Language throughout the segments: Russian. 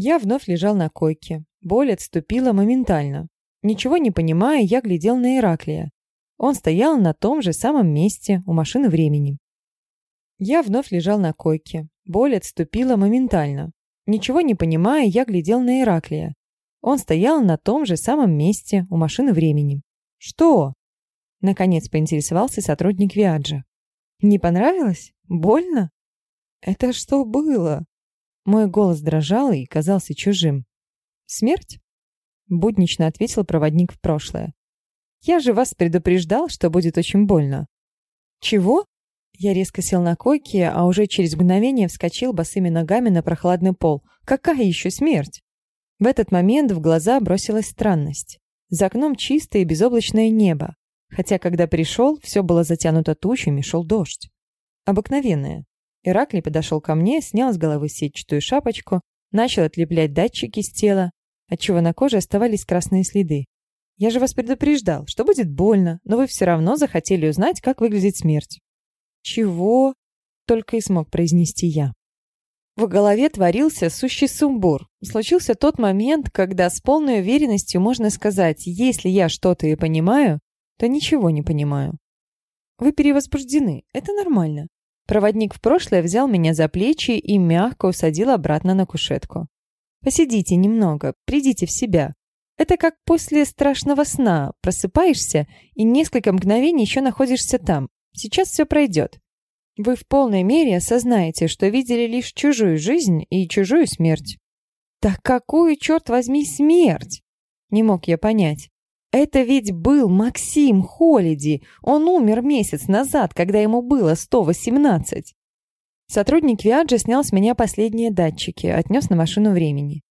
Я вновь лежал на койке. Боль отступила моментально. Ничего не понимая, я глядел на Ираклия. Он стоял на том же самом месте у машины времени. Я вновь лежал на койке. Боль отступила моментально. Ничего не понимая, я глядел на Ираклия. Он стоял на том же самом месте у машины времени. «Что?» Наконец поинтересовался сотрудник Виаджа. «Не понравилось? Больно?» «Это что было?» Мой голос дрожал и казался чужим. «Смерть?» Буднично ответил проводник в прошлое. «Я же вас предупреждал, что будет очень больно». «Чего?» Я резко сел на койке, а уже через мгновение вскочил босыми ногами на прохладный пол. «Какая еще смерть?» В этот момент в глаза бросилась странность. За окном чистое и безоблачное небо, хотя когда пришел, все было затянуто тучами, шел дождь. Обыкновенное. Ираклий подошел ко мне, снял с головы сетчатую шапочку, начал отлеплять датчики с тела, отчего на коже оставались красные следы. «Я же вас предупреждал, что будет больно, но вы все равно захотели узнать, как выглядит смерть». «Чего?» — только и смог произнести я. В голове творился сущий сумбур. Случился тот момент, когда с полной уверенностью можно сказать, если я что-то и понимаю, то ничего не понимаю. Вы перевозбуждены, это нормально. Проводник в прошлое взял меня за плечи и мягко усадил обратно на кушетку. Посидите немного, придите в себя. Это как после страшного сна. Просыпаешься и несколько мгновений еще находишься там. Сейчас все пройдет. Вы в полной мере осознаете, что видели лишь чужую жизнь и чужую смерть. Так какую, черт возьми, смерть? Не мог я понять. Это ведь был Максим Холиди. Он умер месяц назад, когда ему было 118. Сотрудник Виаджа снял с меня последние датчики, отнес на машину времени.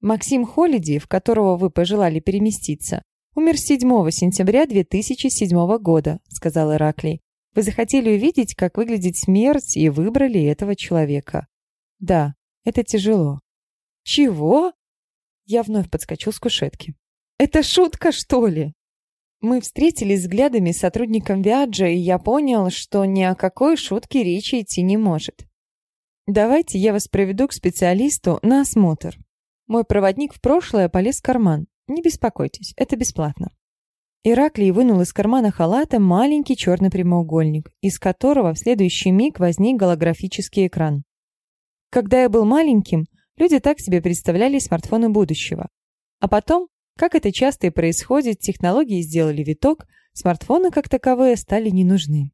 Максим Холиди, в которого вы пожелали переместиться, умер 7 сентября 2007 года, сказал Ираклий. Вы захотели увидеть, как выглядит смерть, и выбрали этого человека. Да, это тяжело. Чего? Я вновь подскочил с кушетки. Это шутка, что ли? Мы встретились взглядами с сотрудником Виаджа, и я понял, что ни о какой шутке речи идти не может. Давайте я вас проведу к специалисту на осмотр. Мой проводник в прошлое полез в карман. Не беспокойтесь, это бесплатно. Ираклий вынул из кармана халата маленький черный прямоугольник, из которого в следующий миг возник голографический экран. Когда я был маленьким, люди так себе представляли смартфоны будущего. А потом как это часто и происходит, технологии сделали виток, смартфоны как таковые стали не нужны.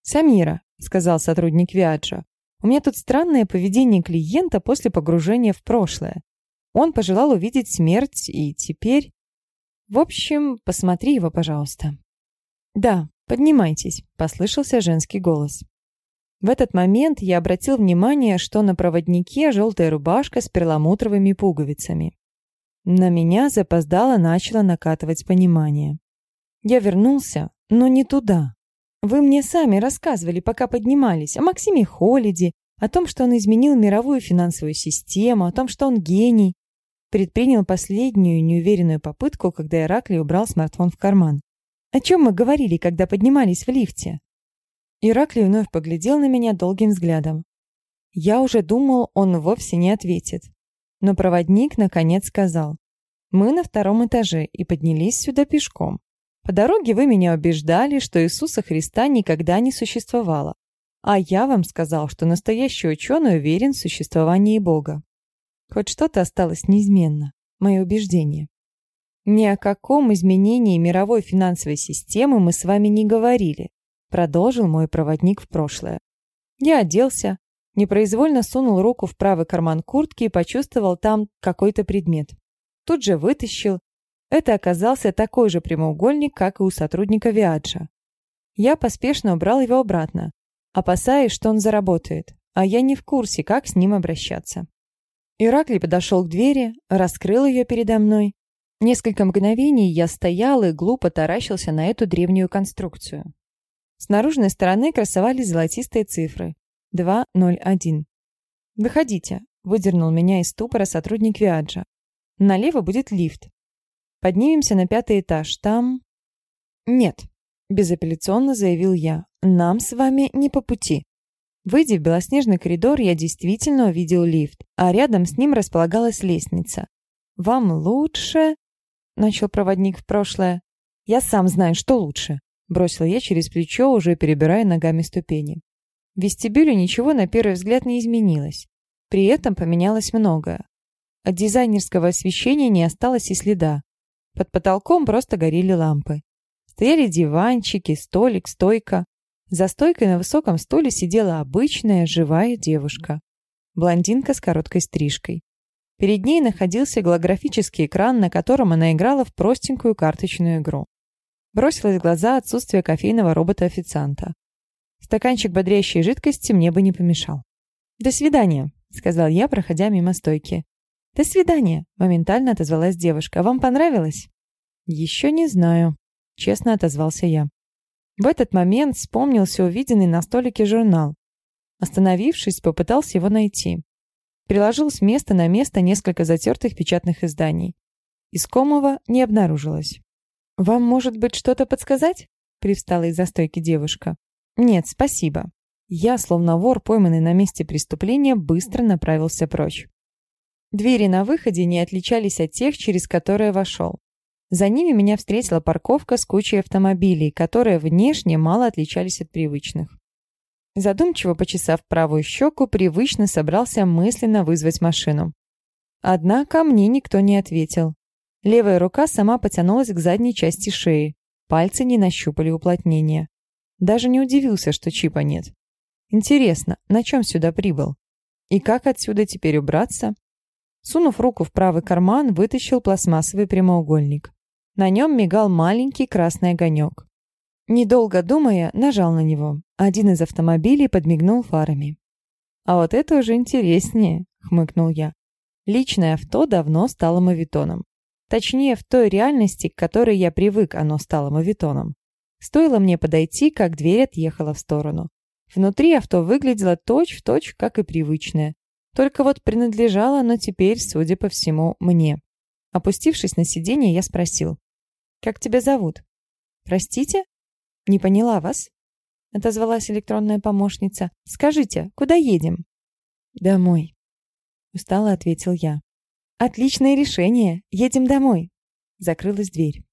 «Самира», — сказал сотрудник Виаджа, — «у меня тут странное поведение клиента после погружения в прошлое. Он пожелал увидеть смерть, и теперь...» «В общем, посмотри его, пожалуйста». «Да, поднимайтесь», — послышался женский голос. В этот момент я обратил внимание, что на проводнике желтая рубашка с перламутровыми пуговицами. На меня запоздало начало накатывать понимание. Я вернулся, но не туда. Вы мне сами рассказывали, пока поднимались, о Максиме Холиде, о том, что он изменил мировую финансовую систему, о том, что он гений. Предпринял последнюю неуверенную попытку, когда Ираклий убрал смартфон в карман. О чем мы говорили, когда поднимались в лифте? Ираклий вновь поглядел на меня долгим взглядом. Я уже думал, он вовсе не ответит. Но проводник наконец сказал. «Мы на втором этаже и поднялись сюда пешком. По дороге вы меня убеждали, что Иисуса Христа никогда не существовало. А я вам сказал, что настоящий ученый уверен в существовании Бога. Хоть что-то осталось неизменно. Мое убеждение. Ни о каком изменении мировой финансовой системы мы с вами не говорили, продолжил мой проводник в прошлое. Я оделся, Непроизвольно сунул руку в правый карман куртки и почувствовал там какой-то предмет. Тут же вытащил. Это оказался такой же прямоугольник, как и у сотрудника Виаджа. Я поспешно убрал его обратно, опасаясь, что он заработает, а я не в курсе, как с ним обращаться. Ираклий подошел к двери, раскрыл ее передо мной. Несколько мгновений я стоял и глупо таращился на эту древнюю конструкцию. С наружной стороны красовались золотистые цифры 201. «Выходите», — выдернул меня из ступора сотрудник Виаджа. «Налево будет лифт. Поднимемся на пятый этаж. Там...» «Нет», — безапелляционно заявил я. «Нам с вами не по пути». Выйдя в белоснежный коридор, я действительно увидел лифт, а рядом с ним располагалась лестница. «Вам лучше...» — начал проводник в прошлое. «Я сам знаю, что лучше», — бросил я через плечо, уже перебирая ногами ступени. В вестибюле ничего на первый взгляд не изменилось. При этом поменялось многое. От дизайнерского освещения не осталось и следа. Под потолком просто горели лампы. Стояли диванчики, столик, стойка. За стойкой на высоком стуле сидела обычная живая девушка. Блондинка с короткой стрижкой. Перед ней находился голографический экран, на котором она играла в простенькую карточную игру. Бросилось в глаза отсутствие кофейного робота-официанта. Стаканчик бодрящей жидкости мне бы не помешал. «До свидания», — сказал я, проходя мимо стойки. «До свидания», — моментально отозвалась девушка. «Вам понравилось?» «Еще не знаю», — честно отозвался я. В этот момент вспомнился увиденный на столике журнал. Остановившись, попытался его найти. Приложил с места на место несколько затертых печатных изданий. Искомого не обнаружилось. «Вам, может быть, что-то подсказать?» — привстала из-за стойки девушка. «Нет, спасибо». Я, словно вор, пойманный на месте преступления, быстро направился прочь. Двери на выходе не отличались от тех, через которые вошел. За ними меня встретила парковка с кучей автомобилей, которые внешне мало отличались от привычных. Задумчиво почесав правую щеку, привычно собрался мысленно вызвать машину. Однако мне никто не ответил. Левая рука сама потянулась к задней части шеи. Пальцы не нащупали уплотнения. Даже не удивился, что чипа нет. Интересно, на чем сюда прибыл? И как отсюда теперь убраться? Сунув руку в правый карман, вытащил пластмассовый прямоугольник. На нем мигал маленький красный огонек. Недолго думая, нажал на него. Один из автомобилей подмигнул фарами. «А вот это уже интереснее», — хмыкнул я. Личное авто давно стало мавитоном. Точнее, в той реальности, к которой я привык, оно стало мавитоном. Стоило мне подойти, как дверь отъехала в сторону. Внутри авто выглядело точь-в-точь, точь, как и привычное. Только вот принадлежало оно теперь, судя по всему, мне. Опустившись на сиденье, я спросил. «Как тебя зовут?» «Простите?» «Не поняла вас?» Отозвалась электронная помощница. «Скажите, куда едем?» «Домой», — устало ответил я. «Отличное решение. Едем домой». Закрылась дверь.